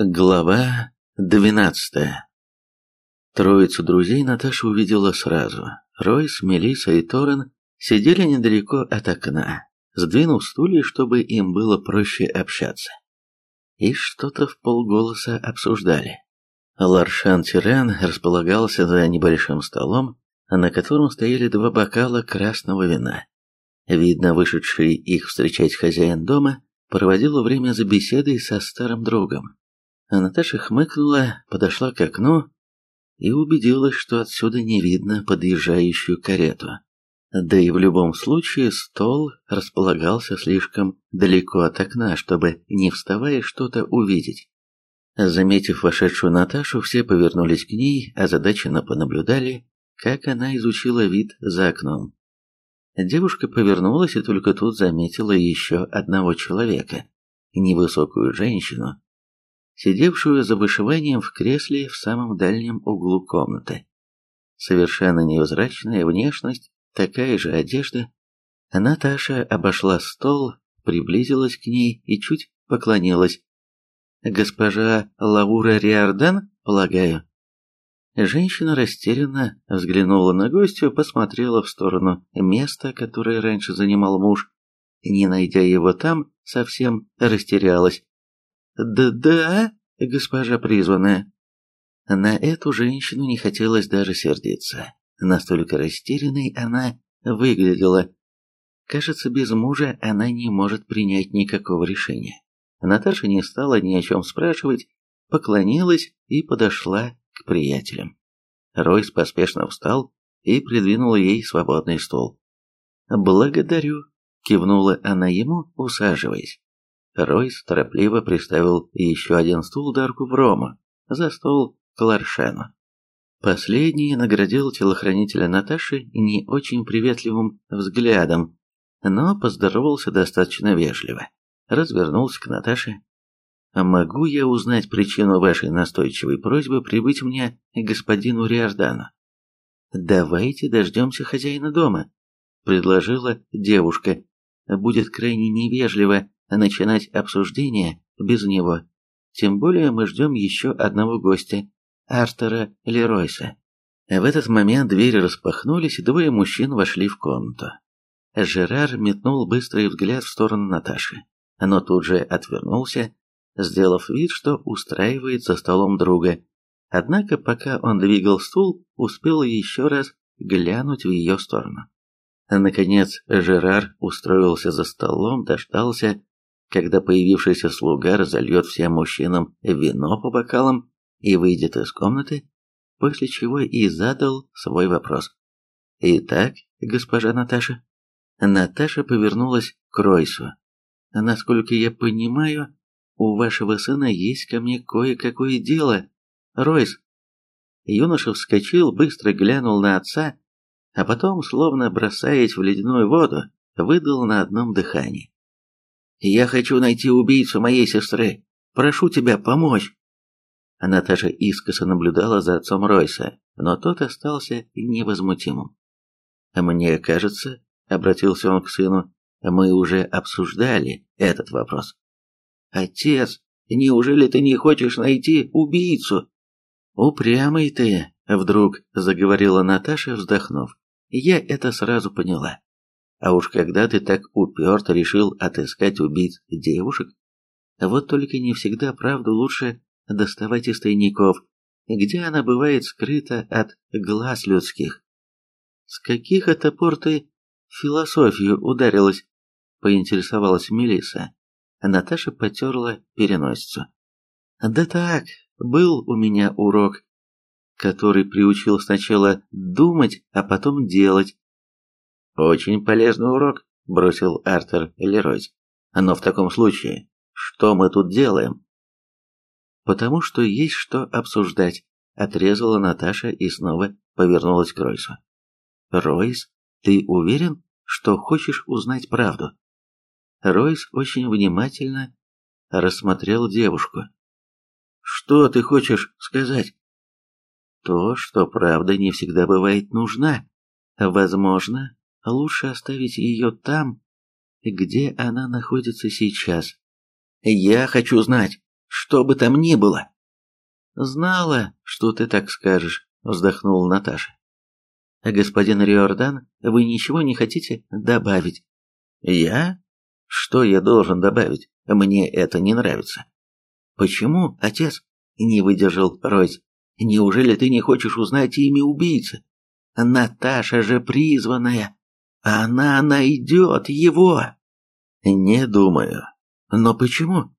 Глава двенадцатая Троицу друзей Наташа увидела сразу. Ройс, Мелисса и Торрен сидели недалеко от окна, сдвинув стулья, чтобы им было проще общаться. И что-то в полголоса обсуждали. Ларшан Тирен располагался за небольшим столом, на котором стояли два бокала красного вина. Видно, вышедший их встречать хозяин дома проводил время за беседой со старым другом. А Наташа хмыкнула, подошла к окну и убедилась, что отсюда не видно подъезжающую карету. Да и в любом случае стол располагался слишком далеко от окна, чтобы, не вставая, что-то увидеть. Заметив вошедшую Наташу, все повернулись к ней, а озадаченно понаблюдали, как она изучила вид за окном. Девушка повернулась и только тут заметила еще одного человека, невысокую женщину, сидевшую за вышиванием в кресле в самом дальнем углу комнаты. Совершенно невзрачная внешность, такая же одежда. Наташа обошла стол, приблизилась к ней и чуть поклонилась. «Госпожа Лаура Риордан, полагаю?» Женщина растерянно взглянула на гостью, посмотрела в сторону места, которое раньше занимал муж. Не найдя его там, совсем растерялась. «Да-да, госпожа призванная». На эту женщину не хотелось даже сердиться. Настолько растерянной она выглядела. Кажется, без мужа она не может принять никакого решения. Наташа не стала ни о чем спрашивать, поклонилась и подошла к приятелям. Ройс поспешно встал и придвинул ей свободный стул. «Благодарю», — кивнула она ему, усаживаясь. Ройс торопливо приставил еще один стул Дарку Брому за стол к Ларшену. Последний наградил телохранителя Наташи не очень приветливым взглядом, но поздоровался достаточно вежливо. Развернулся к Наташе. «Могу я узнать причину вашей настойчивой просьбы прибыть мне к господину Риордану?» «Давайте дождемся хозяина дома», — предложила девушка. «Будет крайне невежливо начинать обсуждение без него. Тем более мы ждем еще одного гостя, Артера Леройса. В этот момент двери распахнулись, и двое мужчин вошли в комнату. Жерар метнул быстрый взгляд в сторону Наташи, но тут же отвернулся, сделав вид, что устраивает за столом друга. Однако, пока он двигал стул, успел еще раз глянуть в ее сторону. Наконец Жерар устроился за столом, дождался, когда появившийся слуга разольет всем мужчинам вино по бокалам и выйдет из комнаты, после чего и задал свой вопрос. «Итак, госпожа Наташа?» Наташа повернулась к Ройсу. «Насколько я понимаю, у вашего сына есть ко мне кое-какое дело. Ройс!» Юноша вскочил, быстро глянул на отца, а потом, словно бросаясь в ледяную воду, выдал на одном дыхании. Я хочу найти убийцу моей сестры. Прошу тебя помочь. Наташа искоса наблюдала за отцом Ройса, но тот остался невозмутимым. «Мне кажется», — обратился он к сыну, — «мы уже обсуждали этот вопрос». «Отец, неужели ты не хочешь найти убийцу?» «Упрямый ты», — вдруг заговорила Наташа, вздохнув. «Я это сразу поняла. А уж когда ты так уперто решил отыскать убийц девушек, вот только не всегда правду лучше доставать из тайников, где она бывает скрыта от глаз людских. С каких это пор ты философию ударилась? Поинтересовалась Мелиса. Наташа потерла переносицу. Да так, был у меня урок, который приучил сначала думать, а потом делать. «Очень полезный урок», — бросил Артер Леройс. «Но в таком случае, что мы тут делаем?» «Потому что есть что обсуждать», — отрезала Наташа и снова повернулась к Ройсу. «Ройс, ты уверен, что хочешь узнать правду?» Ройс очень внимательно рассмотрел девушку. «Что ты хочешь сказать?» «То, что правда не всегда бывает нужна. Возможно, лучше оставить ее там, где она находится сейчас. Я хочу знать, что бы там ни было. Знала, что ты так скажешь, вздохнула Наташа. Господин Риордан, вы ничего не хотите добавить? Я? Что я должен добавить? Мне это не нравится. Почему, отец? Не выдержал Ройс. Неужели ты не хочешь узнать имя убийцы? Наташа же призванная. Она найдет его. Не думаю. Но почему?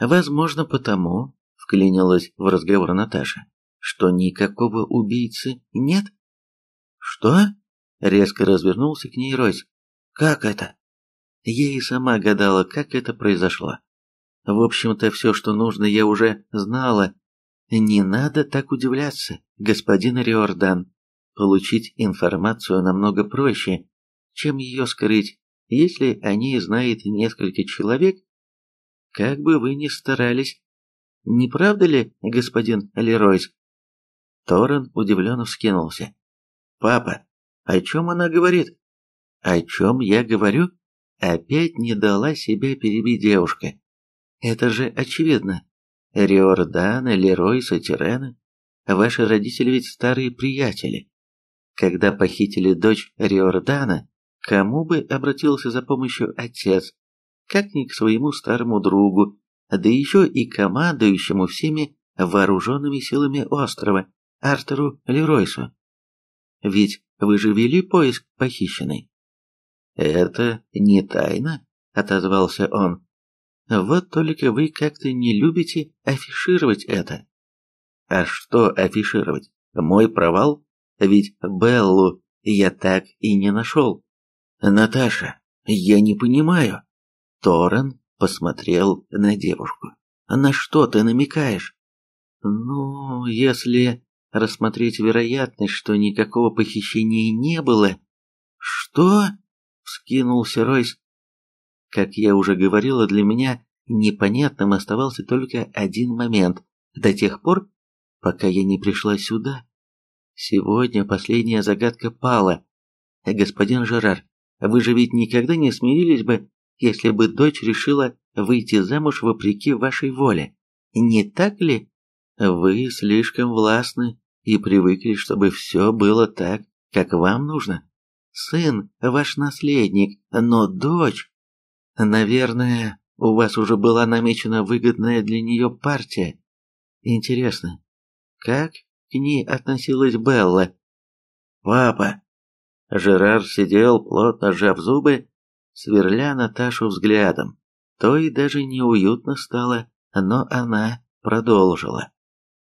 Возможно, потому, вклинилась в разговор Наташа, что никакого убийцы нет. Что? Резко развернулся к ней Ройс. Как это? Я и сама гадала, как это произошло. В общем-то, все, что нужно, я уже знала. Не надо так удивляться, господин Риордан. Получить информацию намного проще, чем ее скрыть, если о ней знает несколько человек, как бы вы ни старались. Не правда ли, господин Леройс? Торрен удивленно вскинулся. «Папа, о чем она говорит?» «О чем я говорю?» Опять не дала себя перебить девушка. «Это же очевидно. Риордана, Леройс и Тирена. Ваши родители ведь старые приятели. Когда похитили дочь Риордана, кому бы обратился за помощью отец, как ни к своему старому другу, да еще и командующему всеми вооруженными силами острова, Артеру Леройсу. Ведь вы же вели поиск похищенной. Это не тайна, отозвался он. Вот только вы как-то не любите афишировать это. А что афишировать? Мой провал? Ведь Беллу я так и не нашел. Наташа, я не понимаю. Торрен посмотрел на девушку. На что ты намекаешь? Ну, если рассмотреть вероятность, что никакого похищения не было. Что? Вскинулся Ройс. Как я уже говорила, для меня непонятным оставался только один момент. До тех пор, пока я не пришла сюда. Сегодня последняя загадка пала. Господин Жерар, вы же ведь никогда не смирились бы, если бы дочь решила выйти замуж вопреки вашей воле. Не так ли? Вы слишком властны и привыкли, чтобы все было так, как вам нужно. Сын ваш наследник, но дочь... Наверное, у вас уже была намечена выгодная для нее партия. Интересно, как к ней относилась Белла. «Папа!» Жерар сидел, плотно сжав зубы, сверля Наташу взглядом. То и даже неуютно стало, но она продолжила.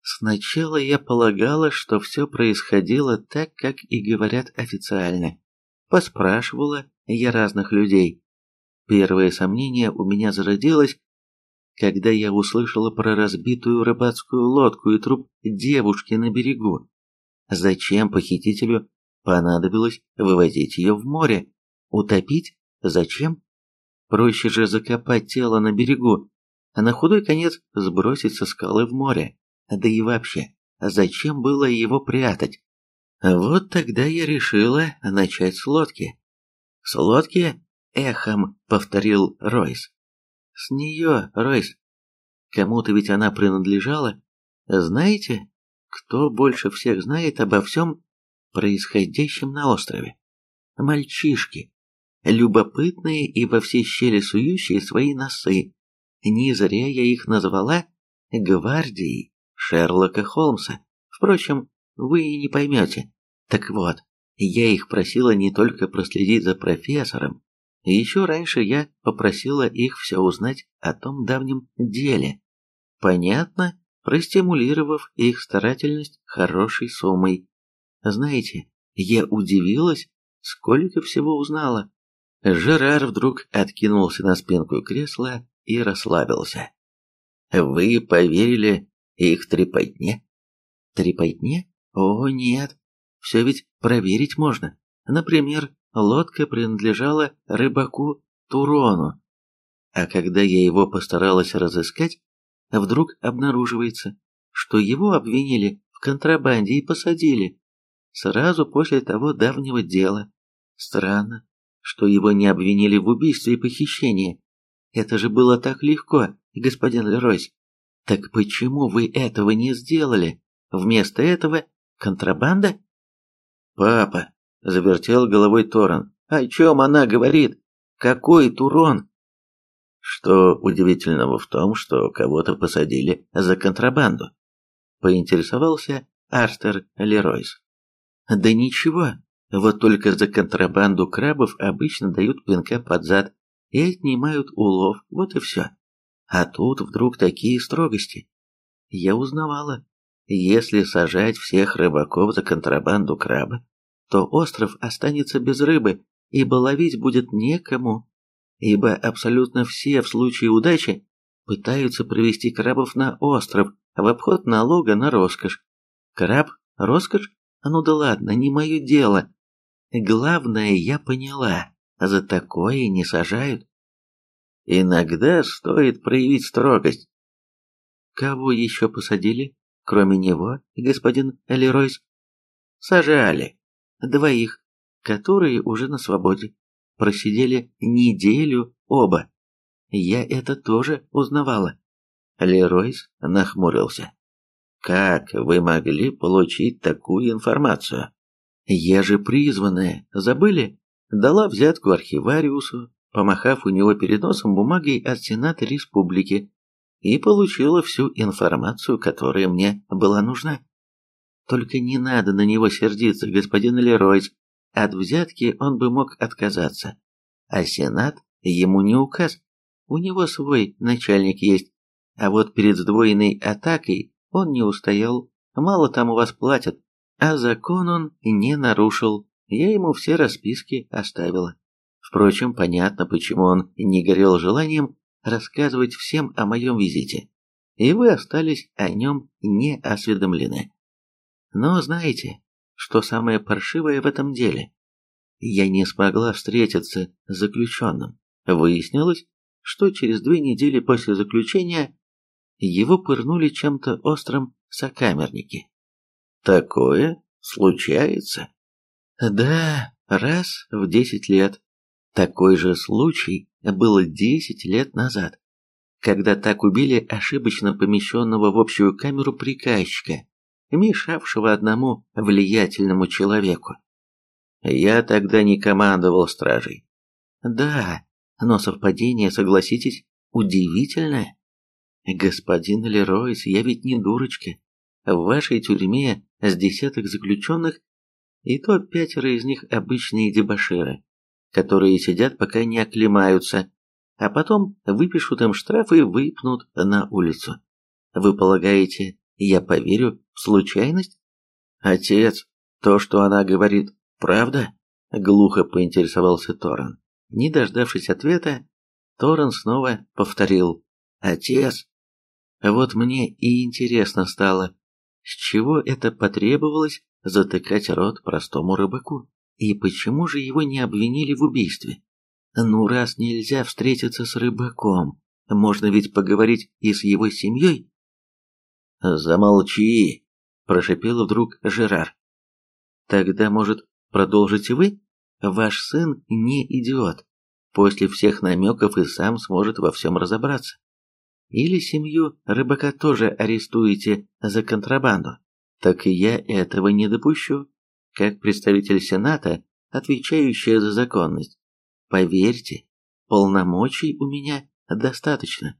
Сначала я полагала, что все происходило так, как и говорят официально. Поспрашивала я разных людей. Первое сомнение у меня зародилось, когда я услышала про разбитую рыбацкую лодку и труп девушки на берегу. Зачем похитителю понадобилось вывозить ее в море? Утопить? Зачем? Проще же закопать тело на берегу, а на худой конец сбросить со скалы в море. Да и вообще, зачем было его прятать? Вот тогда я решила начать с лодки. С лодки? Эхом повторил Ройс. С нее, Ройс. Кому-то ведь она принадлежала. Знаете, кто больше всех знает обо всем происходящем на острове? Мальчишки. Любопытные и во все щели сующие свои носы. Не зря я их назвала гвардией Шерлока Холмса. Впрочем, вы и не поймете. Так вот, я их просила не только проследить за профессором, еще раньше я попросила их все узнать о том давнем деле. Понятно, простимулировав их старательность хорошей суммой. Знаете, я удивилась, сколько всего узнала. Жерар вдруг откинулся на спинку кресла и расслабился. «Вы поверили их трепотне?» «Трепотне? О, нет. Все ведь проверить можно. Например, лодка принадлежала рыбаку Турону. А когда я его постаралась разыскать, вдруг обнаруживается, что его обвинили в контрабанде и посадили. Сразу после того давнего дела. Странно, что его не обвинили в убийстве и похищении. Это же было так легко, господин Леройс. Так почему вы этого не сделали? Вместо этого контрабанда? Папа, завертел головой Торан. О чем она говорит? Какой Турон? Что удивительного в том, что кого-то посадили за контрабанду? Поинтересовался Артер Леройс. Да ничего, вот только за контрабанду крабов обычно дают пинка под зад и отнимают улов, вот и все. А тут вдруг такие строгости. Я узнавала, если сажать всех рыбаков за контрабанду краба, то остров останется без рыбы, ибо ловить будет некому, ибо абсолютно все в случае удачи пытаются провести крабов на остров в обход налога на роскошь. Краб? Роскошь? А ну да ладно, не мое дело. Главное, я поняла, за такое не сажают. Иногда стоит проявить строгость. Кого еще посадили, кроме него, господин Леройс? Сажали. Двоих, которые уже на свободе. Просидели неделю оба. Я это тоже узнавала. Леройс нахмурился. Как вы могли получить такую информацию? Я же призванная, забыли? Дала взятку архивариусу, помахав у него перед носом бумагой от Сената Республики, и получила всю информацию, которая мне была нужна. Только не надо на него сердиться, господин Леройс. От взятки он бы мог отказаться. А Сенат ему не указ. У него свой начальник есть. А вот перед сдвоенной атакой он не устоял. Мало там у вас платят. А закон он не нарушил. Я ему все расписки оставила. Впрочем, понятно, почему он не горел желанием рассказывать всем о моем визите. И вы остались о нем не осведомлены. Но знаете, что самое паршивое в этом деле? Я не смогла встретиться с заключенным. Выяснилось, что через две недели после заключения его пырнули чем-то острым сокамерники. Такое случается? Да, раз в десять лет. Такой же случай был десять лет назад, когда так убили ошибочно помещенного в общую камеру приказчика, мешавшего одному влиятельному человеку. Я тогда не командовал стражей. Да, но совпадение, согласитесь, удивительное. Господин Леройс, я ведь не дурочка. В вашей тюрьме с десяток заключенных, и то пятеро из них обычные дебоширы, которые сидят пока не оклемаются, а потом выпишут им штраф и выпнут на улицу. Вы полагаете, я поверю в случайность? Отец, то, что она говорит, правда? Глухо поинтересовался Торрен. Не дождавшись ответа, Торрен снова повторил. Отец. Вот мне и интересно стало, с чего это потребовалось затыкать рот простому рыбаку? И почему же его не обвинили в убийстве? Ну, раз нельзя встретиться с рыбаком, можно ведь поговорить и с его семьей? Замолчи, прошипел вдруг Жерар. Тогда, может, продолжите вы? Ваш сын не идиот. После всех намеков и сам сможет во всем разобраться. Или семью рыбака тоже арестуете за контрабанду. Так и я этого не допущу, как представитель Сената, отвечающий за законность. Поверьте, полномочий у меня достаточно.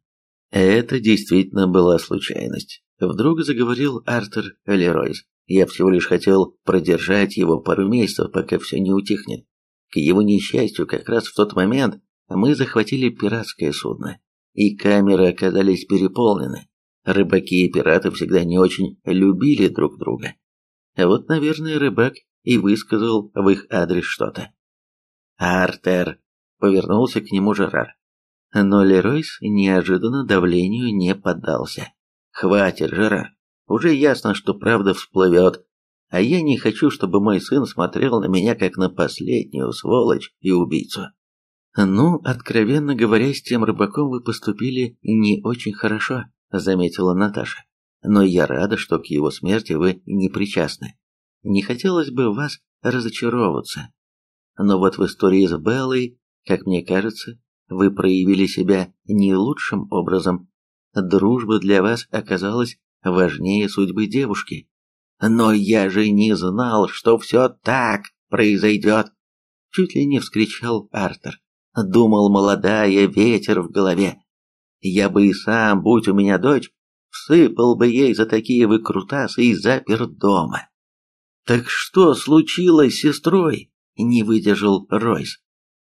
Это действительно была случайность. Вдруг заговорил Артур Леройс. Я всего лишь хотел продержать его пару месяцев, пока все не утихнет. К его несчастью, как раз в тот момент мы захватили пиратское судно и камеры оказались переполнены. Рыбаки и пираты всегда не очень любили друг друга. Вот, наверное, рыбак и высказал в их адрес что-то. «Артер!» — повернулся к нему Жерар. Но Леройс неожиданно давлению не поддался. «Хватит, Жерар. Уже ясно, что правда всплывет. А я не хочу, чтобы мой сын смотрел на меня как на последнюю сволочь и убийцу. «Ну, откровенно говоря, с тем рыбаком вы поступили не очень хорошо», — заметила Наташа. «Но я рада, что к его смерти вы не причастны. Не хотелось бы вас разочаровываться. Но вот в истории с Беллой, как мне кажется, вы проявили себя не лучшим образом. дружба для вас оказалась важнее судьбы девушки. Но я же не знал, что все так произойдет. Чуть ли не вскричал Артер. Думал, молодая, ветер в голове. Я бы и сам, будь у меня дочь, всыпал бы ей за такие выкрутасы и запер дома. Так что случилось с сестрой? Не выдержал Ройс.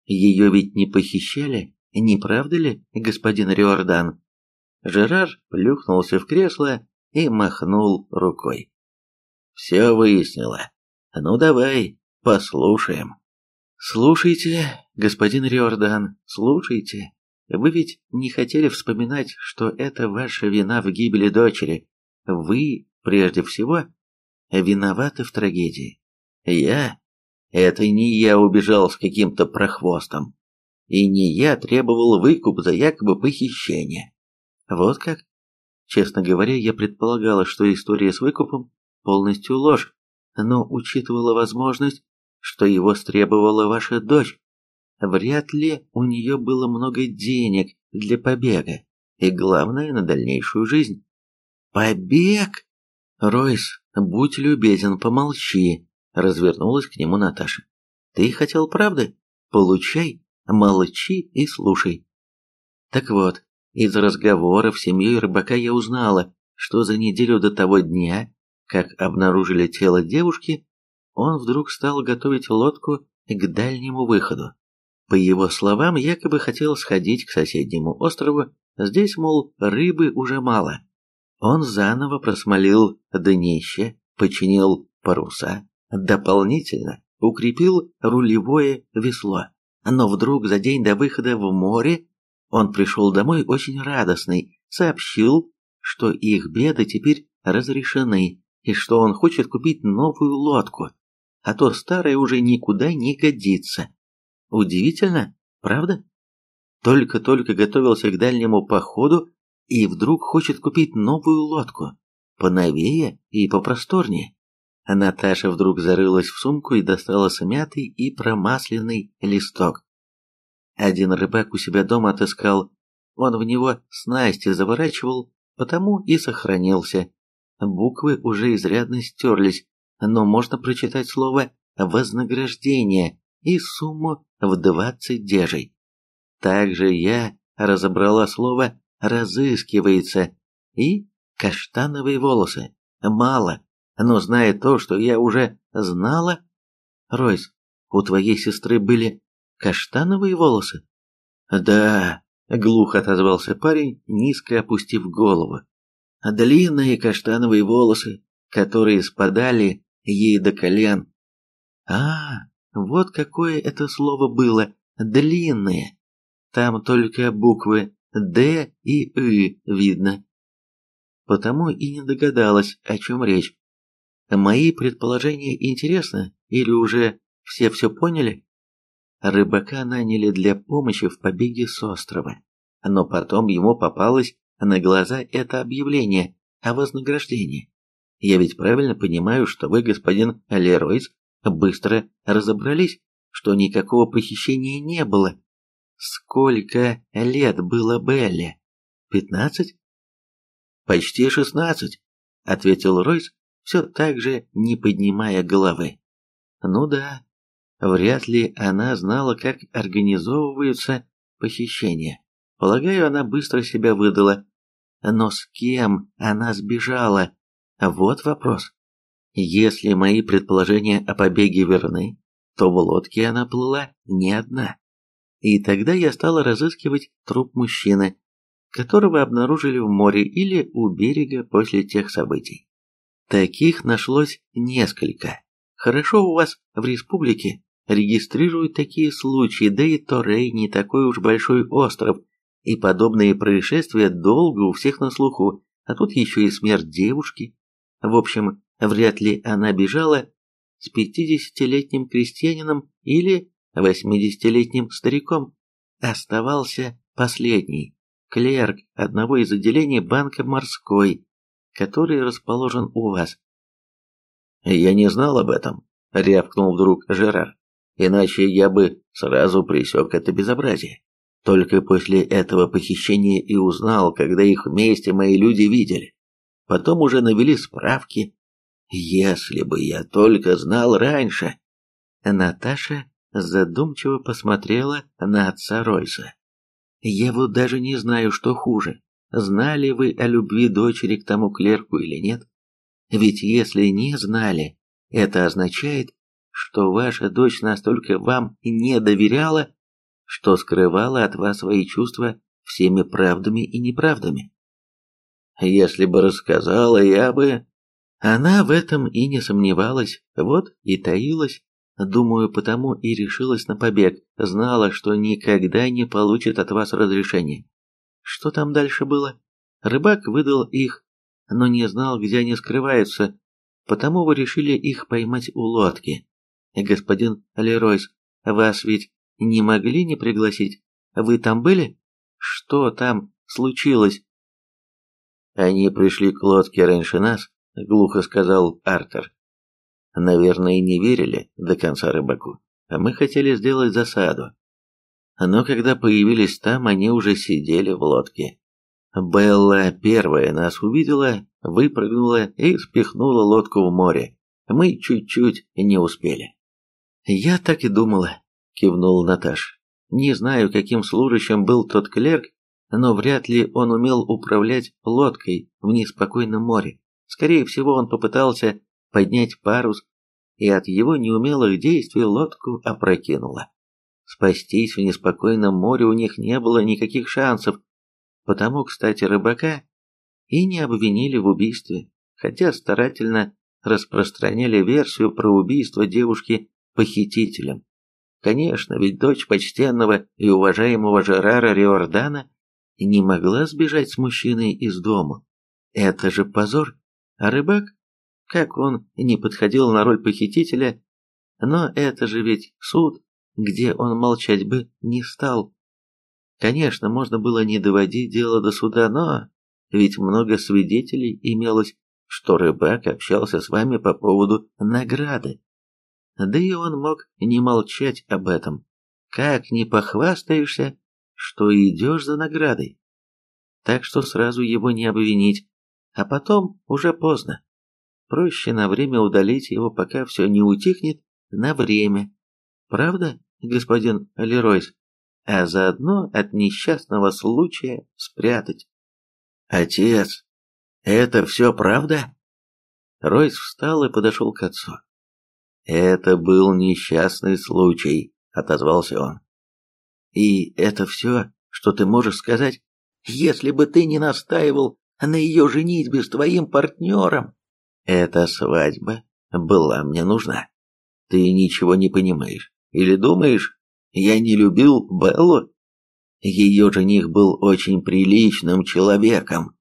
Ее ведь не похищали, не правда ли, господин Риордан? Жерар плюхнулся в кресло и махнул рукой. Все выяснила. Ну давай, послушаем. Слушайте, господин Риордан, слушайте. Вы ведь не хотели вспоминать, что это ваша вина в гибели дочери. Вы, прежде всего, виноваты в трагедии. Я? Это не я убежал с каким-то прохвостом. И не я требовал выкуп за якобы похищение. Вот как? Честно говоря, я предполагала, что история с выкупом полностью ложь, но учитывала возможность, что его стребовала ваша дочь. Вряд ли у нее было много денег для побега, и главное, на дальнейшую жизнь. Побег? Ройс, будь любезен, помолчи, развернулась к нему Наташа. Ты хотел правды? Получай, молчи и слушай. Так вот, из разговоров с семьей рыбака я узнала, что за неделю до того дня, как обнаружили тело девушки, он вдруг стал готовить лодку к дальнему выходу. По его словам, якобы хотел сходить к соседнему острову, здесь, мол, рыбы уже мало. Он заново просмолил днище, починил паруса, дополнительно укрепил рулевое весло. Но вдруг за день до выхода в море он пришел домой очень радостный, сообщил, что их беды теперь разрешены и что он хочет купить новую лодку, а то старая уже никуда не годится. Удивительно, правда? Только-только готовился к дальнему походу и вдруг хочет купить новую лодку, поновее и попросторнее. А Наташа вдруг зарылась в сумку и достала смятый и промасленный листок. Один рыбак у себя дома отыскал, он в него снасти заворачивал, потому и сохранился. Буквы уже изрядно стерлись, но можно прочитать слово «вознаграждение» и сумму в двадцать дежей. Также я разобрала слово «разыскивается» и «каштановые волосы». Мало, но зная то, что я уже знала... Ройс, у твоей сестры были каштановые волосы? Да, глухо отозвался парень, низко опустив голову. Длинные каштановые волосы, которые спадали ей до колен. А, вот какое это слово было, длинные. Там только буквы «Д» и «Ы» видно. Потому и не догадалась, о чем речь. Мои предположения интересны или уже все все поняли? Рыбака наняли для помощи в побеге с острова, но потом ему попалось на глаза это объявление о вознаграждении. Я ведь правильно понимаю, что вы, господин Леройс, быстро разобрались, что никакого похищения не было. Сколько лет было Белле? Пятнадцать? Почти шестнадцать, ответил Ройс, все так же не поднимая головы. Ну да, Вряд ли она знала, как организовываются похищения. Полагаю, она быстро себя выдала. Но с кем она сбежала? Вот вопрос. Если мои предположения о побеге верны, то в лодке она плыла не одна. И тогда я стала разыскивать труп мужчины, которого обнаружили в море или у берега после тех событий. Таких нашлось несколько. Хорошо у вас в республике регистрируют такие случаи, да и Торрей не такой уж большой остров, и подобные происшествия долго у всех на слуху, а тут еще и смерть девушки. В общем, вряд ли она бежала с пятидесятилетним крестьянином или восьмидесятилетним стариком. Оставался последний, клерк одного из отделений банка «Морской», который расположен у вас. «Я не знал об этом», — рявкнул вдруг Жерар иначе я бы сразу пресек это безобразие. Только после этого похищения и узнал, когда их вместе мои люди видели. Потом уже навели справки. Если бы я только знал раньше. Наташа задумчиво посмотрела на отца Ройса. Я вот даже не знаю, что хуже. Знали вы о любви дочери к тому клерку или нет? Ведь если не знали, это означает, что ваша дочь настолько вам не доверяла, что скрывала от вас свои чувства всеми правдами и неправдами. Если бы рассказала, я бы... Она в этом и не сомневалась, вот и таилась, думаю, потому и решилась на побег, знала, что никогда не получит от вас разрешения. Что там дальше было? Рыбак выдал их, но не знал, где они скрываются, потому вы решили их поймать у лодки. Господин Леройс, вас ведь не могли не пригласить? Вы там были? Что там случилось? Они пришли к лодке раньше нас, глухо сказал Артер. Наверное, не верили до конца рыбаку. А мы хотели сделать засаду. Но когда появились там, они уже сидели в лодке. Белла первая нас увидела, выпрыгнула и спихнула лодку в море. Мы чуть-чуть не успели. Я так и думала, кивнул Наташ. Не знаю, каким служащим был тот клерк, но вряд ли он умел управлять лодкой в неспокойном море. Скорее всего, он попытался поднять парус, и от его неумелых действий лодку опрокинуло. Спастись в неспокойном море у них не было никаких шансов, потому, кстати, рыбака и не обвинили в убийстве, хотя старательно распространяли версию про убийство девушки похитителем. Конечно, ведь дочь почтенного и уважаемого Жерара Риордана не могла сбежать с мужчиной из дома. Это же позор. А рыбак, как он не подходил на роль похитителя, но это же ведь суд, где он молчать бы не стал. Конечно, можно было не доводить дело до суда, но ведь много свидетелей имелось, что рыбак общался с вами по поводу награды. Да и он мог не молчать об этом. Как не похвастаешься, что идешь за наградой? Так что сразу его не обвинить, а потом уже поздно. Проще на время удалить его, пока все не утихнет, на время. Правда, господин Леройс? А заодно от несчастного случая спрятать. Отец, это все правда? Ройс встал и подошел к отцу. «Это был несчастный случай», — отозвался он. «И это все, что ты можешь сказать? Если бы ты не настаивал на ее женитьбе с твоим партнером...» «Эта свадьба была мне нужна. Ты ничего не понимаешь. Или думаешь, я не любил Беллу? Ее жених был очень приличным человеком.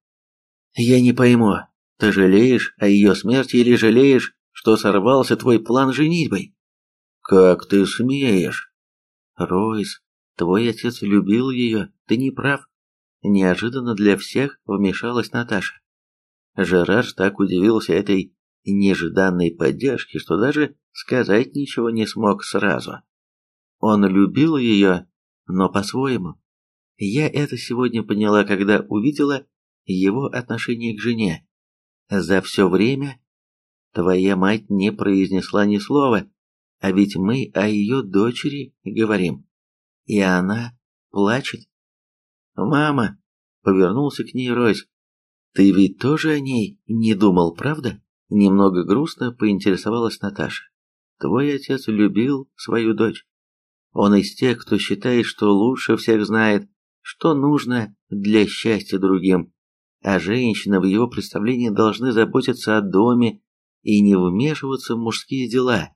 Я не пойму, ты жалеешь о ее смерти или жалеешь что сорвался твой план женитьбой. Как ты смеешь? Ройс, твой отец любил ее, ты не прав. Неожиданно для всех вмешалась Наташа. Жерар так удивился этой нежданной поддержке, что даже сказать ничего не смог сразу. Он любил ее, но по-своему. Я это сегодня поняла, когда увидела его отношение к жене. За все время Твоя мать не произнесла ни слова, а ведь мы о ее дочери говорим. И она плачет. «Мама!» — повернулся к ней Ройс. «Ты ведь тоже о ней не думал, правда?» Немного грустно поинтересовалась Наташа. «Твой отец любил свою дочь. Он из тех, кто считает, что лучше всех знает, что нужно для счастья другим, а женщины в его представлении должны заботиться о доме и не вмешиваться в мужские дела.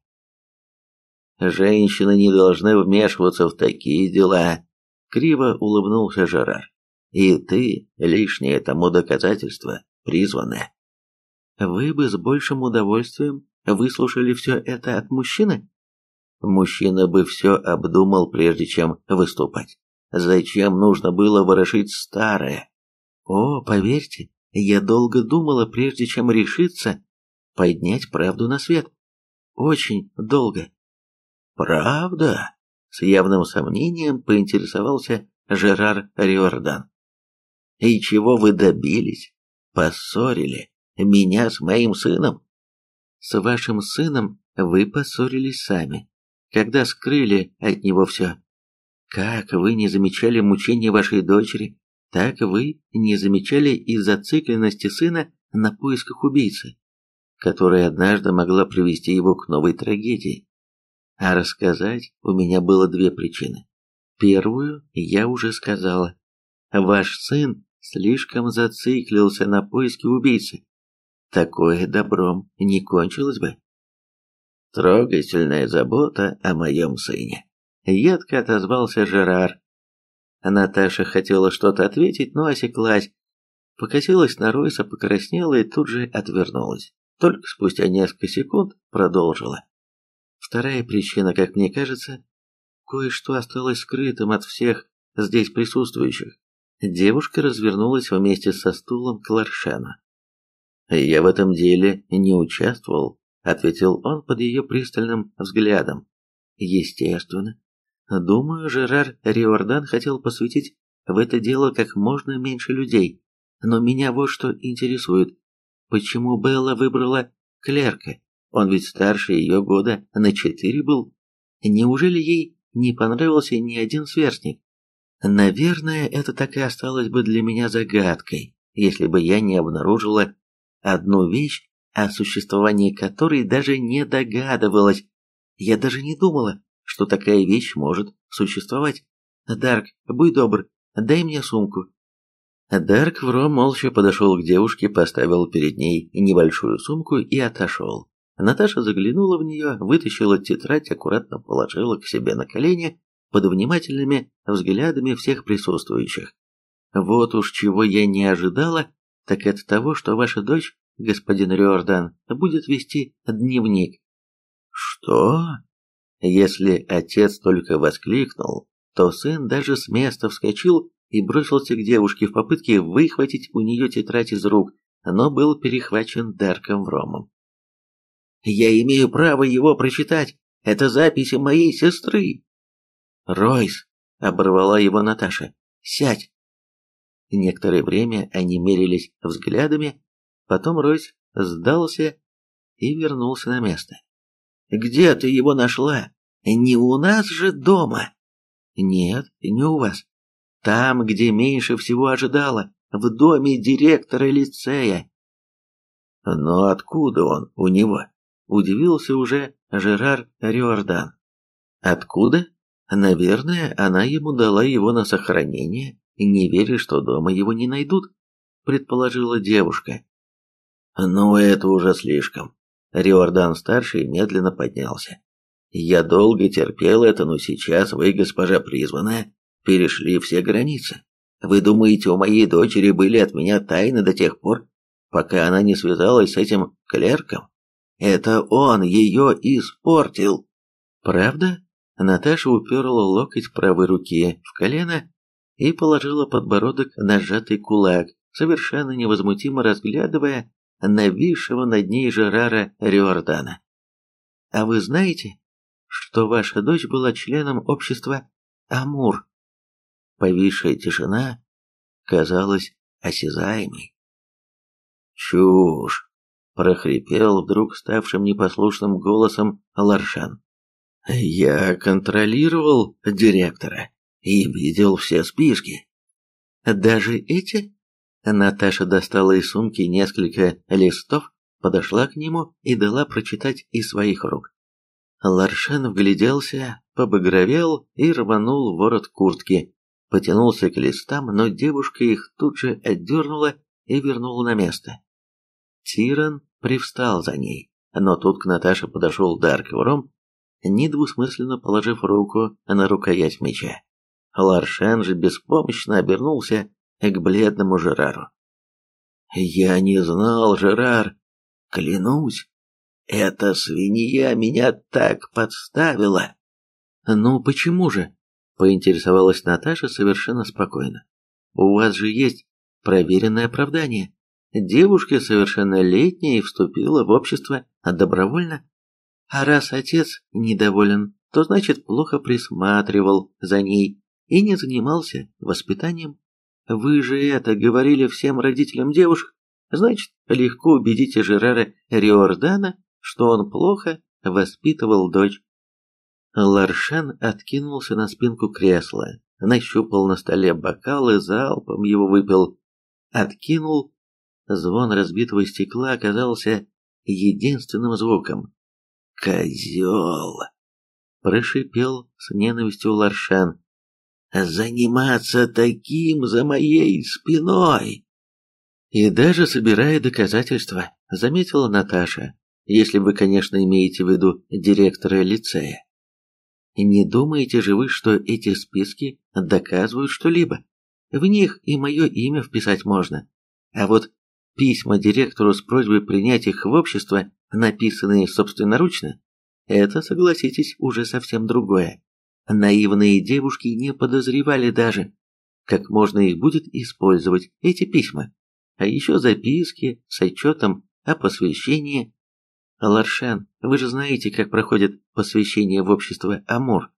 Женщины не должны вмешиваться в такие дела, криво улыбнулся Жерар. И ты лишнее тому доказательство призванное. Вы бы с большим удовольствием выслушали все это от мужчины? Мужчина бы все обдумал, прежде чем выступать. Зачем нужно было ворошить старое? О, поверьте, я долго думала, прежде чем решиться поднять правду на свет. Очень долго. Правда? С явным сомнением поинтересовался Жерар Риордан. «И чего вы добились? Поссорили меня с моим сыном?» «С вашим сыном вы поссорились сами, когда скрыли от него все. Как вы не замечали мучения вашей дочери, так вы не замечали и зацикленности сына на поисках убийцы, которая однажды могла привести его к новой трагедии. А рассказать у меня было две причины. Первую я уже сказала. Ваш сын слишком зациклился на поиске убийцы. Такое добром не кончилось бы. Трогательная забота о моем сыне. Едко отозвался Жерар. Наташа хотела что-то ответить, но осеклась. Покосилась на Ройса, покраснела и тут же отвернулась. Только спустя несколько секунд продолжила. Вторая причина, как мне кажется, кое-что осталось скрытым от всех здесь присутствующих. Девушка развернулась вместе со стулом к Ларшену. «Я в этом деле не участвовал», — ответил он под ее пристальным взглядом. «Естественно. Думаю, Жерар Риордан хотел посвятить в это дело как можно меньше людей. Но меня вот что интересует. Почему Белла выбрала клерка? Он ведь старше ее года на четыре был. Неужели ей не понравился ни один сверстник? Наверное, это так и осталось бы для меня загадкой, если бы я не обнаружила одну вещь, о существовании которой даже не догадывалась. Я даже не думала, что такая вещь может существовать. Дарк, будь добр, дай мне сумку. Дарк Вро молча подошел к девушке, поставил перед ней небольшую сумку и отошел. Наташа заглянула в нее, вытащила тетрадь, аккуратно положила к себе на колени под внимательными взглядами всех присутствующих. Вот уж чего я не ожидала, так это того, что ваша дочь, господин Риордан, будет вести дневник. Что? Если отец только воскликнул, то сын даже с места вскочил и бросился к девушке в попытке выхватить у нее тетрадь из рук, но был перехвачен Дарком Вромом. Я имею право его прочитать. Это записи моей сестры. Ройс, оборвала его Наташа. Сядь. Некоторое время они мерились взглядами, потом Ройс сдался и вернулся на место. Где ты его нашла? Не у нас же дома. Нет, не у вас. Там, где меньше всего ожидала, в доме директора лицея. Но откуда он у него? Удивился уже Жерар Риордан. Откуда? Наверное, она ему дала его на сохранение, не веря, что дома его не найдут, предположила девушка. Ну, это уже слишком. Риордан-старший медленно поднялся. Я долго терпел это, но сейчас вы, госпожа призванная, перешли все границы. Вы думаете, у моей дочери были от меня тайны до тех пор, пока она не связалась с этим клерком? Это он ее испортил. Правда? Наташа уперла локоть правой руки в колено и положила подбородок на сжатый кулак, совершенно невозмутимо разглядывая нависшего над ней Жерара Риордана. «А вы знаете, что ваша дочь была членом общества Амур?» Повисшая тишина казалась осязаемой. «Чушь!» Прохрипел вдруг ставшим непослушным голосом Ларшан. Я контролировал директора и видел все списки. Даже эти? Наташа достала из сумки несколько листов, подошла к нему и дала прочитать из своих рук. Ларшан вгляделся, побагровел и рванул ворот куртки, потянулся к листам, но девушка их тут же отдернула и вернула на место. Тиран привстал за ней, но тут к Наташе подошел Дарк Вором, недвусмысленно положив руку на рукоять меча. Ларшен же беспомощно обернулся к бледному Жерару. «Я не знал, Жерар, клянусь, эта свинья меня так подставила!» «Ну почему же?» — поинтересовалась Наташа совершенно спокойно. «У вас же есть проверенное оправдание. Девушка совершеннолетняя и вступила в общество добровольно. А раз отец недоволен, то значит плохо присматривал за ней и не занимался воспитанием. Вы же это говорили всем родителям девушек, значит, легко убедите Жерара Риордана, что он плохо воспитывал дочь. Ларшан откинулся на спинку кресла, нащупал на столе бокал и залпом его выпил. Откинул. Звон разбитого стекла оказался единственным звуком. «Козел!» — прошипел с ненавистью Ларшан. «Заниматься таким за моей спиной!» «И даже собирая доказательства», — заметила Наташа, «если вы, конечно, имеете в виду директора лицея. Не думаете же вы, что эти списки доказывают что-либо? В них и мое имя вписать можно. А вот письма директору с просьбой принять их в общество, написанные собственноручно, это, согласитесь, уже совсем другое. Наивные девушки не подозревали даже, как можно их будет использовать, эти письма. А еще записки с отчетом о посвящении. Ларшен, вы же знаете, как проходит посвящение в общество Амур.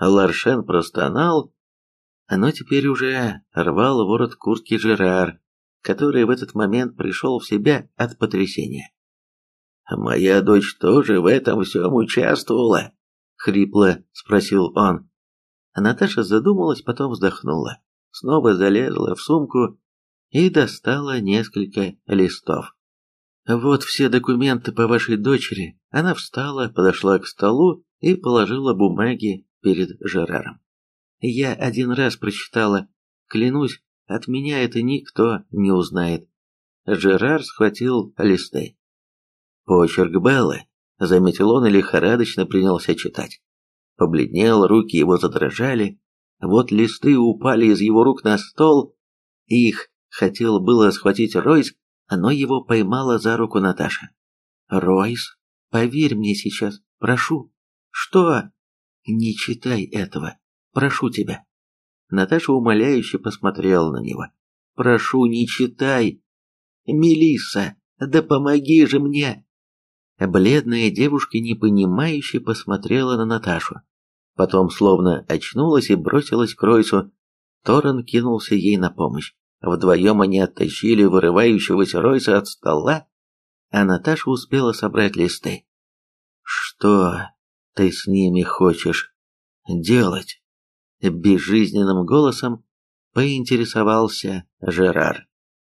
Ларшен простонал, но теперь уже рвал ворот куртки Жерар, который в этот момент пришел в себя от потрясения. «Моя дочь тоже в этом всем участвовала?» — хрипло спросил он. Наташа задумалась, потом вздохнула, снова залезла в сумку и достала несколько листов. «Вот все документы по вашей дочери». Она встала, подошла к столу и положила бумаги перед Жераром. «Я один раз прочитала. Клянусь, от меня это никто не узнает». Жерар схватил листы. «Почерк Беллы», — заметил он и лихорадочно принялся читать. Побледнел, руки его задрожали. Вот листы упали из его рук на стол. Их хотел было схватить Ройс, но его поймала за руку Наташа. «Ройс, поверь мне сейчас, прошу». «Что?» «Не читай этого, прошу тебя». Наташа умоляюще посмотрела на него. «Прошу, не читай». Мелисса, да помоги же мне!» Бледная девушка непонимающе посмотрела на Наташу. Потом словно очнулась и бросилась к Ройсу. Торрен кинулся ей на помощь. Вдвоем они оттащили вырывающегося Ройса от стола, а Наташа успела собрать листы. «Что ты с ними хочешь делать?» Безжизненным голосом поинтересовался Жерар.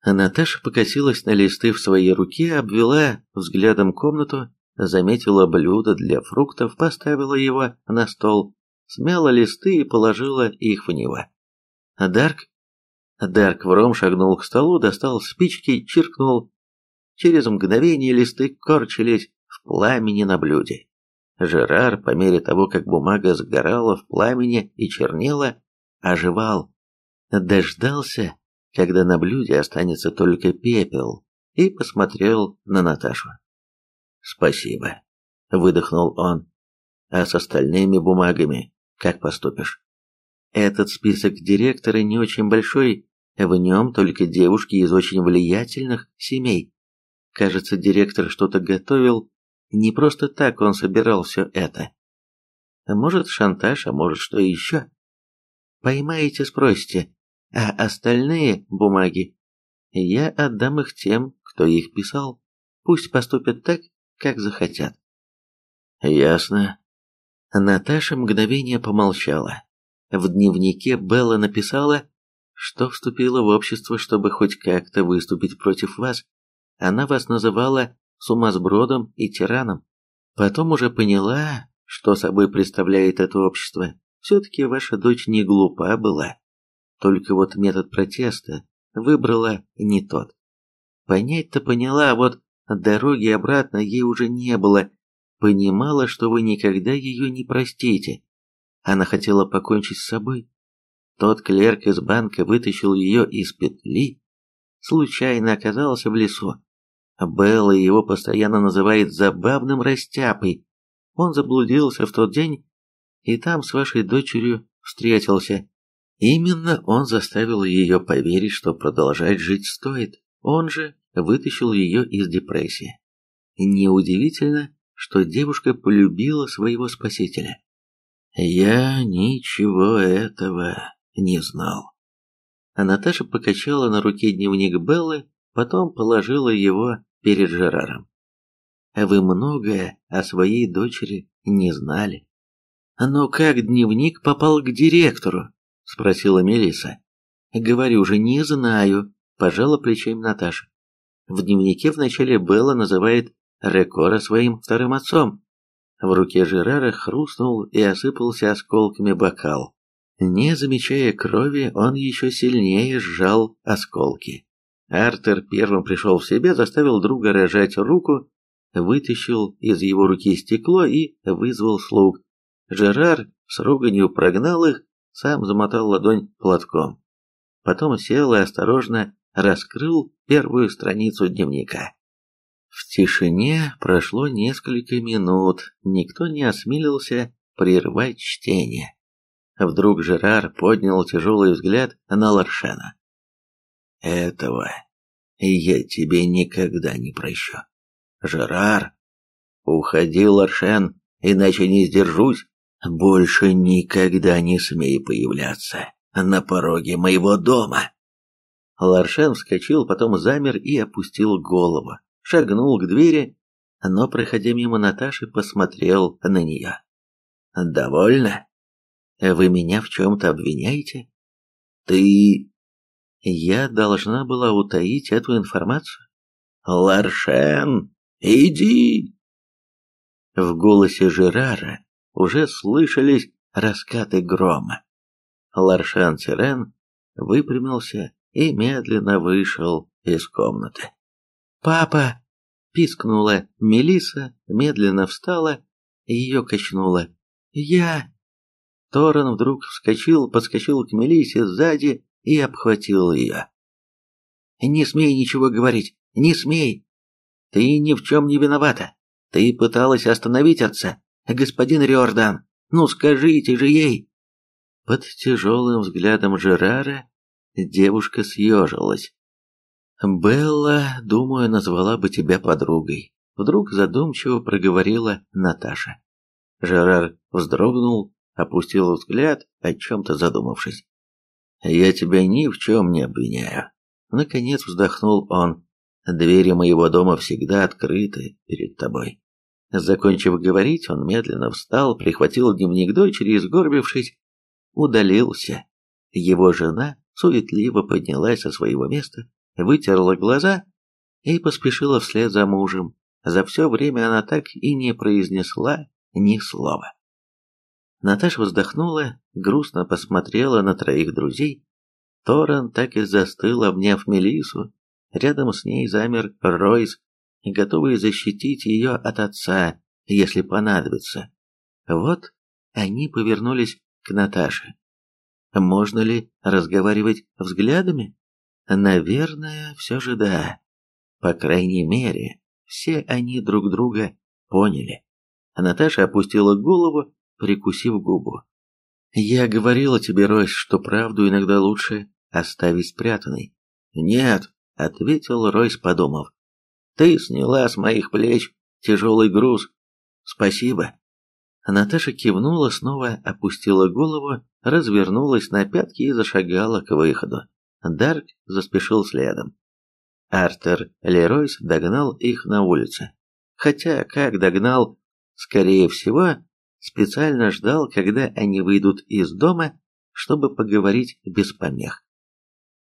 Наташа покосилась на листы в своей руке, обвела взглядом комнату, заметила блюдо для фруктов, поставила его на стол, смяла листы и положила их в него. Дарк Дарк Вром шагнул к столу, достал спички, чиркнул. Через мгновение листы корчились в пламени на блюде. Жерар, по мере того, как бумага сгорала в пламени и чернела, оживал. Дождался, когда на блюде останется только пепел, и посмотрел на Наташу. «Спасибо», — выдохнул он. «А с остальными бумагами как поступишь?» Этот список директора не очень большой, в нем только девушки из очень влиятельных семей. Кажется, директор что-то готовил, не просто так он собирал все это. Может, шантаж, а может, что еще. Поймаете, спросите, а остальные бумаги я отдам их тем, кто их писал. Пусть поступят так, как захотят. Ясно. Наташа мгновение помолчала. В дневнике Белла написала, что вступила в общество, чтобы хоть как-то выступить против вас. Она вас называла сумасбродом и тираном. Потом уже поняла, что собой представляет это общество. Все-таки ваша дочь не глупа была. Только вот метод протеста выбрала не тот. Понять-то поняла, а вот дороги обратно ей уже не было. Понимала, что вы никогда ее не простите. Она хотела покончить с собой. Тот клерк из банка вытащил ее из петли, случайно оказался в лесу. Белла его постоянно называет забавным растяпой. Он заблудился в тот день и там с вашей дочерью встретился. Именно он заставил ее поверить, что продолжать жить стоит. Он же вытащил ее из депрессии. Неудивительно, что девушка полюбила своего спасителя. Я ничего этого не знал. А Наташа покачала на руке дневник Беллы, потом положила его перед Жераром. Вы многое о своей дочери не знали. Но как дневник попал к директору? спросила Мелиса. Говорю же, не знаю, пожала плечами Наташа. В дневнике вначале Белла называет Рекора своим вторым отцом. В руке Жерара хрустнул и осыпался осколками бокал. Не замечая крови, он еще сильнее сжал осколки. Артер первым пришел в себя, заставил друга рожать руку, вытащил из его руки стекло и вызвал слуг. Жерар с руганью прогнал их, сам замотал ладонь платком. Потом сел и осторожно раскрыл первую страницу дневника. В тишине прошло несколько минут, никто не осмелился прервать чтение. Вдруг Жерар поднял тяжелый взгляд на Ларшена. «Этого я тебе никогда не прощу. Жерар, уходи, Ларшен, иначе не сдержусь. Больше никогда не смей появляться на пороге моего дома». Ларшен вскочил, потом замер и опустил голову, шагнул к двери, но, проходя мимо Наташи, посмотрел на нее. «Довольно?» Вы меня в чем-то обвиняете? Ты... Я должна была утаить эту информацию? Ларшен, иди! В голосе Жерара уже слышались раскаты грома. Ларшан Тирен выпрямился и медленно вышел из комнаты. «Папа!» — пискнула Мелиса, медленно встала, и ее качнуло. «Я...» Торрен вдруг вскочил, подскочил к Мелисе сзади и обхватил ее. «Не смей ничего говорить, не смей! Ты ни в чем не виновата. Ты пыталась остановить отца, господин Риордан. Ну скажите же ей!» Под тяжелым взглядом Жерара девушка съежилась. «Белла, думаю, назвала бы тебя подругой», — вдруг задумчиво проговорила Наташа. Жерар вздрогнул, опустил взгляд, о чем-то задумавшись. «Я тебя ни в чем не обвиняю». Наконец вздохнул он. «Двери моего дома всегда открыты перед тобой». Закончив говорить, он медленно встал, прихватил дневник дочери и, сгорбившись, удалился. Его жена суетливо поднялась со своего места, вытерла глаза и поспешила вслед за мужем. За все время она так и не произнесла ни слова. Наташа вздохнула, грустно посмотрела на троих друзей. Торрен так и застыл, обняв Мелису. Рядом с ней замер Ройс, готовый защитить ее от отца, если понадобится. Вот они повернулись к Наташе. Можно ли разговаривать взглядами? Наверное, все же да. По крайней мере, все они друг друга поняли. Наташа опустила голову прикусив губу. «Я говорила тебе, Ройс, что правду иногда лучше оставить спрятанной». «Нет», — ответил Ройс, подумав. «Ты сняла с моих плеч тяжелый груз. Спасибо». Наташа кивнула, снова опустила голову, развернулась на пятки и зашагала к выходу. Дарк заспешил следом. Артер Леройс догнал их на улице. Хотя, как догнал, скорее всего, специально ждал, когда они выйдут из дома, чтобы поговорить без помех.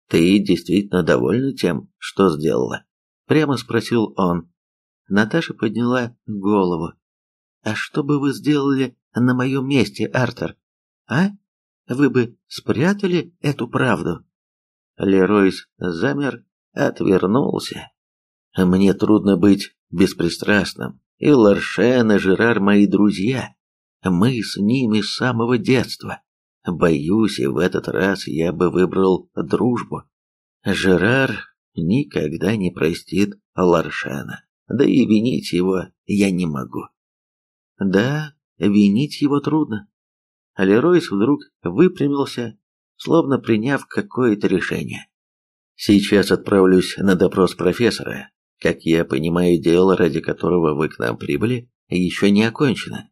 «Ты действительно довольна тем, что сделала?» – прямо спросил он. Наташа подняла голову. «А что бы вы сделали на моем месте, Артер? А? Вы бы спрятали эту правду?» Леройс замер, отвернулся. «Мне трудно быть беспристрастным, и Ларшен и Жерар мои друзья. Мы с ними с самого детства. Боюсь, и в этот раз я бы выбрал дружбу. Жерар никогда не простит Ларшана, да и винить его я не могу. Да, винить его трудно. Леройс вдруг выпрямился, словно приняв какое-то решение. Сейчас отправлюсь на допрос профессора. Как я понимаю, дело, ради которого вы к нам прибыли, еще не окончено.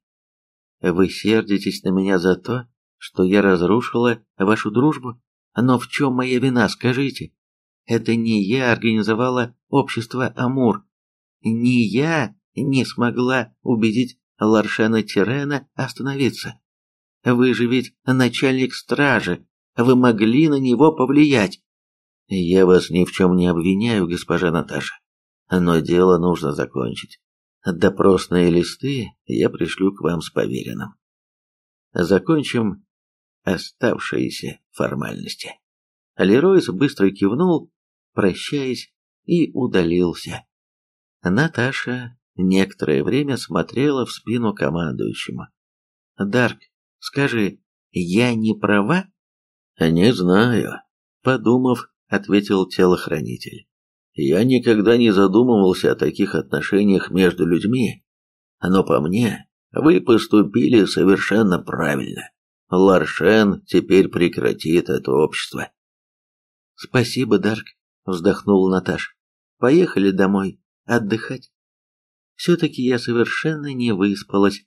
Вы сердитесь на меня за то, что я разрушила вашу дружбу? Но в чем моя вина, скажите? Это не я организовала общество Амур. Не я не смогла убедить Ларшена Тирена остановиться. Вы же ведь начальник стражи, вы могли на него повлиять. Я вас ни в чем не обвиняю, госпожа Наташа, но дело нужно закончить. Допросные листы я пришлю к вам с поверенным. Закончим оставшиеся формальности. Леройс быстро кивнул, прощаясь, и удалился. Наташа некоторое время смотрела в спину командующему. «Дарк, скажи, я не права?» «Не знаю», — подумав, ответил телохранитель. «Я никогда не задумывался о таких отношениях между людьми, но по мне, вы поступили совершенно правильно. Ларшен теперь прекратит это общество». «Спасибо, Дарк», — вздохнул Наташ. «Поехали домой, отдыхать». Все-таки я совершенно не выспалась.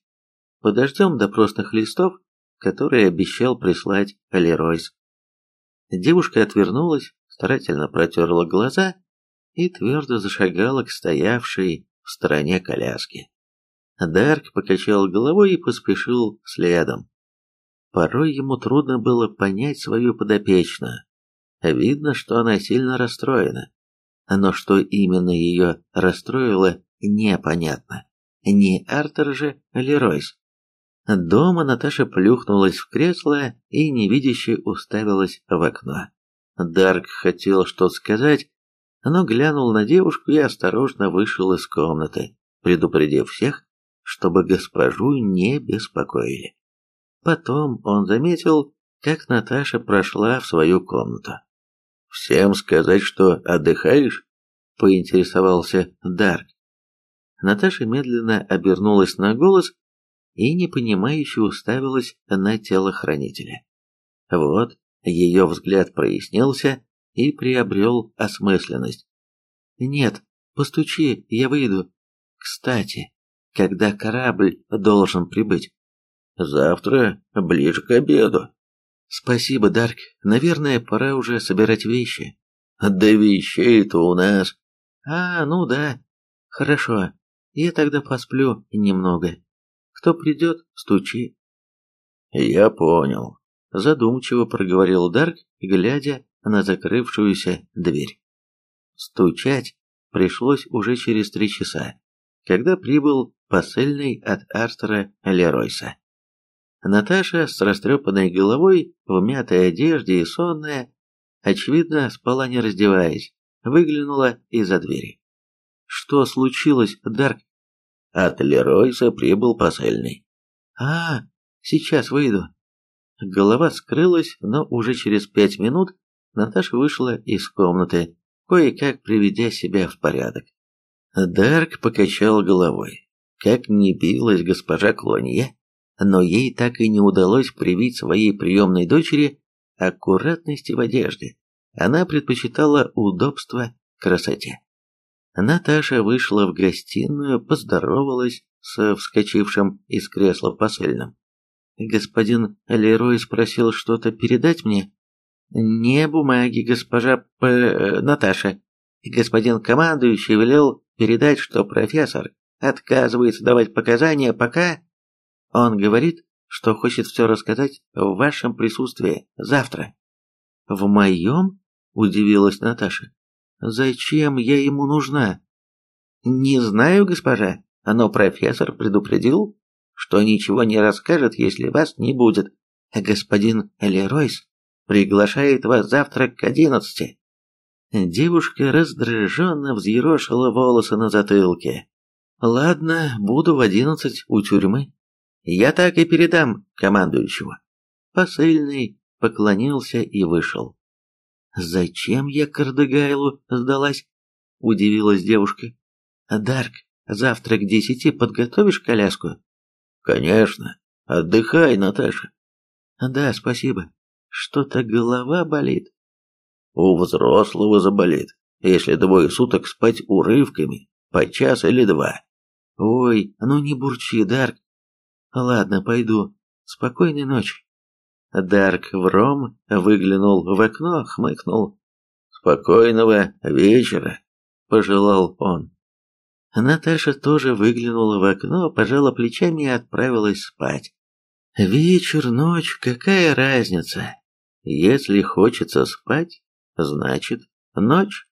Подождем допросных листов, которые обещал прислать Леройс. Девушка отвернулась, старательно протерла глаза и твердо зашагала к стоявшей в стороне коляске. Дарк покачал головой и поспешил следом. Порой ему трудно было понять свою подопечную. Видно, что она сильно расстроена. Но что именно ее расстроило, непонятно. Не Артер же Леройс. Дома Наташа плюхнулась в кресло и невидяще уставилась в окно. Дарк хотел что-то сказать, но глянул на девушку и осторожно вышел из комнаты, предупредив всех, чтобы госпожу не беспокоили. Потом он заметил, как Наташа прошла в свою комнату. «Всем сказать, что отдыхаешь?» — поинтересовался Дарк. Наташа медленно обернулась на голос и непонимающе уставилась на телохранителя. Вот, ее взгляд прояснился и приобрел осмысленность. «Нет, постучи, я выйду. Кстати, когда корабль должен прибыть?» «Завтра, ближе к обеду». «Спасибо, Дарк. Наверное, пора уже собирать вещи». «Да вещей-то у нас...» «А, ну да. Хорошо. Я тогда посплю немного. Кто придет, стучи. Я понял. Задумчиво проговорил Дарк, глядя на закрывшуюся дверь. Стучать пришлось уже через три часа, когда прибыл посыльный от Артера Леройса. Наташа с растрепанной головой, в мятой одежде и сонная, очевидно, спала не раздеваясь, выглянула из-за двери. Что случилось, Дарк? От Леройса прибыл посыльный. А, сейчас выйду. Голова скрылась, но уже через пять минут Наташа вышла из комнаты, кое-как приведя себя в порядок. Дарк покачал головой. Как не билась госпожа Клонье, но ей так и не удалось привить своей приемной дочери аккуратности в одежде. Она предпочитала удобство красоте. Наташа вышла в гостиную, поздоровалась с вскочившим из кресла посыльным. «Господин Лерой спросил что-то передать мне?» «Не бумаги, госпожа П... Э, Наташа. Господин командующий велел передать, что профессор отказывается давать показания, пока...» «Он говорит, что хочет все рассказать в вашем присутствии завтра». «В моем?» – удивилась Наташа. Зачем я ему нужна? Не знаю, госпожа, но профессор предупредил, что ничего не расскажет, если вас не будет. Господин Леройс приглашает вас завтра к одиннадцати. Девушка раздраженно взъерошила волосы на затылке. «Ладно, буду в одиннадцать у тюрьмы. Я так и передам командующему». Посыльный поклонился и вышел. «Зачем я Кардегайлу сдалась?» – удивилась девушка. «Дарк, завтра к десяти подготовишь коляску?» «Конечно. Отдыхай, Наташа». «Да, спасибо. Что-то голова болит». «У взрослого заболит, если двое суток спать урывками, по час или два». «Ой, ну не бурчи, Дарк. Ладно, пойду. Спокойной ночи. Дарк Вром выглянул в окно, хмыкнул. «Спокойного вечера», — пожелал он. Наташа тоже выглянула в окно, пожала плечами и отправилась спать. Вечер, ночь, какая разница? Если хочется спать, значит ночь.